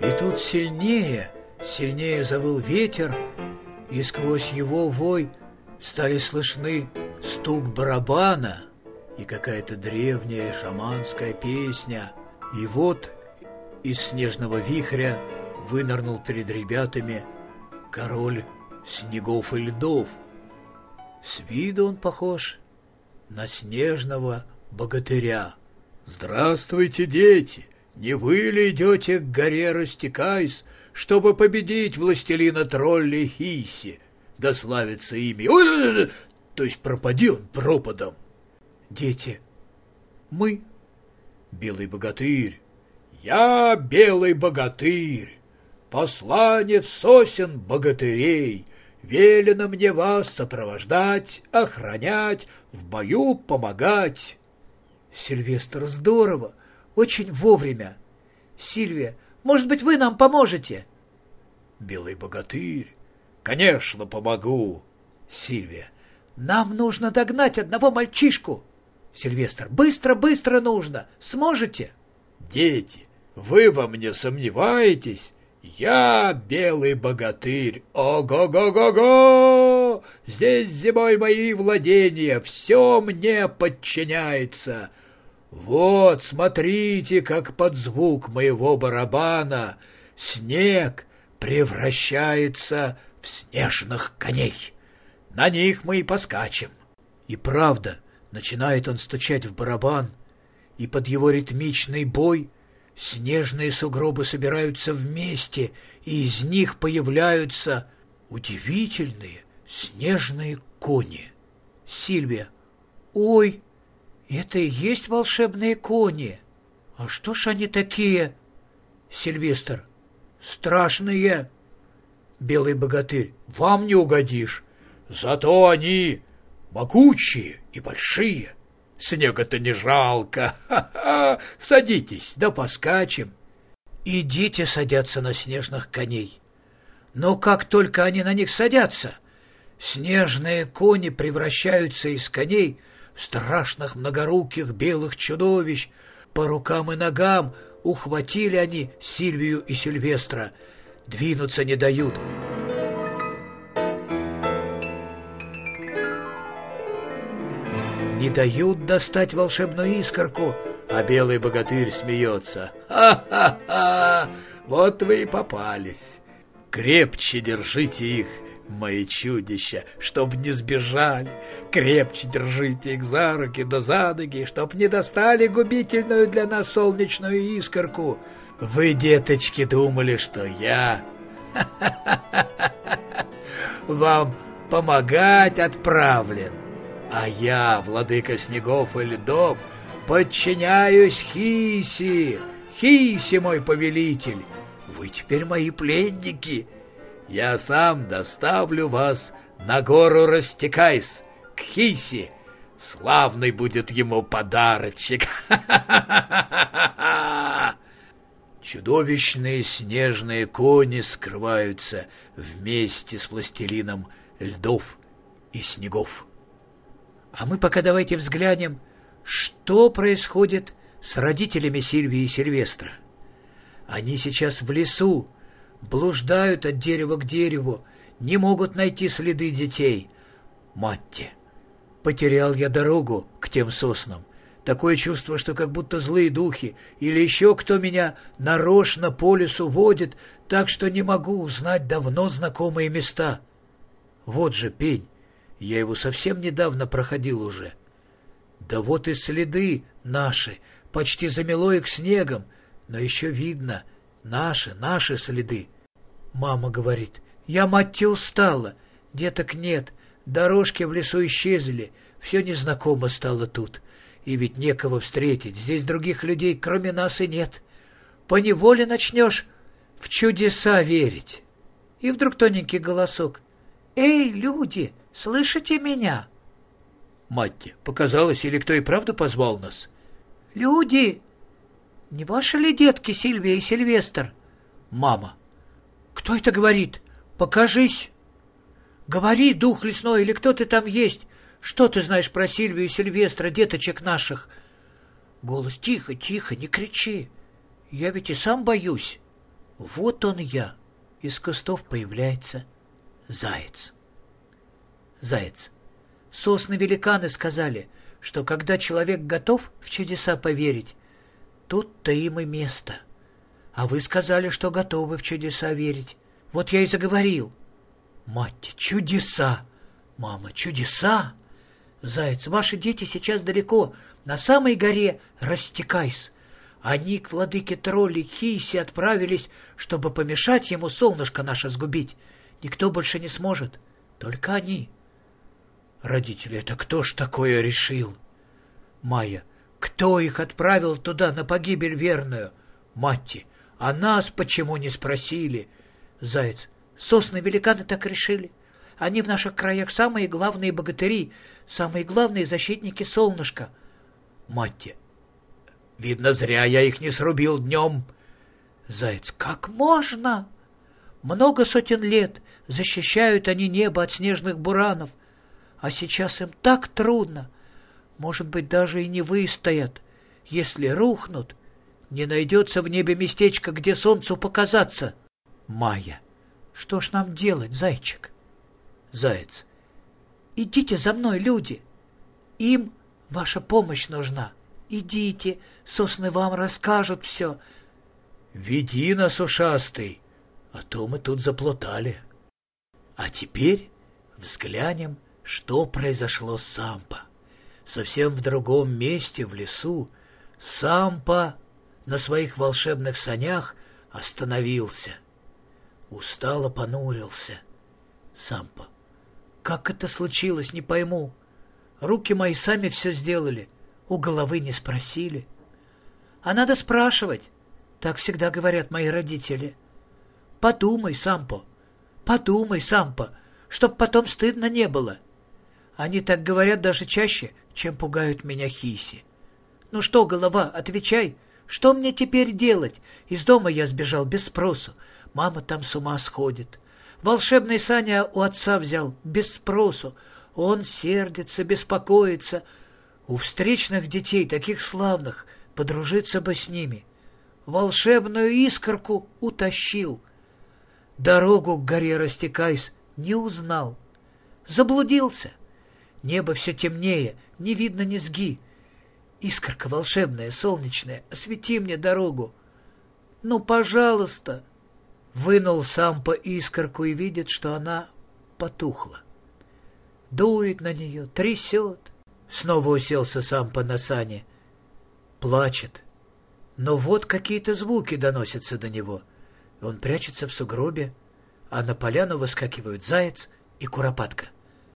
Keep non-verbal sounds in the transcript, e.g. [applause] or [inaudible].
И тут сильнее, сильнее завыл ветер, и сквозь его вой стали слышны стук барабана и какая-то древняя шаманская песня. И вот из снежного вихря вынырнул перед ребятами король снегов и льдов. С виду он похож на снежного богатыря. «Здравствуйте, дети! Не вы ли идете к горе Растекайс, чтобы победить властелина троллей Хиси, да славится имя? Ой, то есть пропади он пропадом!» «Дети, мы, белый богатырь, я белый богатырь, посланец сосен богатырей, велено мне вас сопровождать, охранять, в бою помогать. Сильвестр, здорово, очень вовремя. Сильвия, может быть, вы нам поможете? Белый богатырь, конечно, помогу. Сильвия, нам нужно догнать одного мальчишку. Сильвестр, быстро-быстро нужно. Сможете? Дети, вы во мне сомневаетесь? Я белый богатырь. Ого-го-го-го! Здесь зимой мои владения, все мне подчиняется. Вот, смотрите, как под звук моего барабана снег превращается в снежных коней. На них мы и поскачем. И правда, начинает он стучать в барабан, и под его ритмичный бой — Снежные сугробы собираются вместе, и из них появляются удивительные снежные кони. Сильвия. Ой, это и есть волшебные кони. А что ж они такие? Сильвестр. Страшные. Белый богатырь. Вам не угодишь. Зато они могучие и большие. Снега-то не жалко. Ха-ха! Садитесь, да поскачем. И дети садятся на снежных коней. Но как только они на них садятся, снежные кони превращаются из коней в страшных многоруких белых чудовищ. По рукам и ногам ухватили они Сильвию и Сильвестра. Двинуться не дают. Не дают достать волшебную искорку, а белый богатырь смеется. «Ха-ха-ха! Вот вы и попались! Крепче держите их, мои чудища, чтоб не сбежали, крепче держите их за руки да за ноги, чтоб не достали губительную для нас солнечную искорку. Вы, деточки, думали, что я... [laughs] Вам помогать отправлен. А я, владыка снегов и льдов, подчиняюсь Хиси, Хиси мой повелитель. Вы теперь мои пленники. Я сам доставлю вас на гору Растекайс, к Хиси. Славный будет ему подарочек. [laughs] Чудовищные снежные кони скрываются вместе с пластилином льдов и снегов. А мы пока давайте взглянем, что происходит с родителями Сильвии и Сильвестра. Они сейчас в лесу, блуждают от дерева к дереву, не могут найти следы детей. Матте, потерял я дорогу к тем соснам. Такое чувство, что как будто злые духи или еще кто меня нарочно по лесу водит, так что не могу узнать давно знакомые места. Вот же пень, я его совсем недавно проходил уже. Да вот и следы наши, почти замело их снегом, но еще видно наши, наши следы. Мама говорит, я, мать, устала, деток нет, дорожки в лесу исчезли, все незнакомо стало тут. И ведь некого встретить, здесь других людей, кроме нас, и нет. Поневоле начнешь в чудеса верить. И вдруг тоненький голосок. «Эй, люди!» Слышите меня?» «Матти, показалось, или кто и правда позвал нас?» «Люди! Не ваши ли детки Сильвия и Сильвестр?» «Мама!» «Кто это говорит? Покажись!» Говори, дух лесной, или кто ты там есть? Что ты знаешь про Сильвию и Сильвестра, деточек наших? Голос, тихо, тихо, не кричи. Я ведь и сам боюсь. Вот он я. Из кустов появляется заяц. Заяц. Сосны-великаны сказали, что когда человек готов в чудеса поверить, тут-то им и место. А вы сказали, что готовы в чудеса верить. Вот я и заговорил. Мать, чудеса! Мама, чудеса! Заяц, ваши дети сейчас далеко, на самой горе Растекайс. Они к владыке троллей Хиси отправились, чтобы помешать ему солнышко наше сгубить. Никто больше не сможет, только они. Родители, это кто ж такое решил? Майя, кто их отправил туда на погибель верную? Матти, а нас почему не спросили? Заяц, сосны-великаны так решили. Они в наших краях самые главные богатыри, самые главные защитники солнышка. Матти, видно, зря я их не срубил днем. Заяц, как можно? Много сотен лет защищают они небо от снежных буранов, а сейчас им так трудно. Может быть, даже и не выстоят. Если рухнут, не найдется в небе местечко, где солнцу показаться. Майя. Что ж нам делать, зайчик? Заяц. Идите за мной, люди. Им ваша помощь нужна. Идите, сосны вам расскажут все. Веди нас, ушастый, а то мы тут заплутали. А теперь взглянем что произошло с Сампа? Совсем в другом месте, в лесу, Сампа на своих волшебных санях остановился. Устало понурился. Сампа. Как это случилось, не пойму. Руки мои сами все сделали, у головы не спросили. А надо спрашивать, так всегда говорят мои родители. Подумай, Сампо, подумай, Сампо, чтоб потом стыдно не было. — они так говорят даже чаще, чем пугают меня хиси. Ну что, голова, отвечай, что мне теперь делать? Из дома я сбежал без спросу. Мама там с ума сходит. Волшебный Саня у отца взял, без спросу. Он сердится, беспокоится. У встречных детей, таких славных, подружиться бы с ними. Волшебную искорку утащил. Дорогу к горе растекаясь, не узнал. Заблудился. Небо все темнее, не видно низги. Искорка волшебная, солнечная, освети мне дорогу. Ну, пожалуйста. Вынул сам по искорку и видит, что она потухла. Дует на нее, трясет. Снова уселся сам по на сане. Плачет. Но вот какие-то звуки доносятся до него. Он прячется в сугробе, а на поляну выскакивают заяц и куропатка.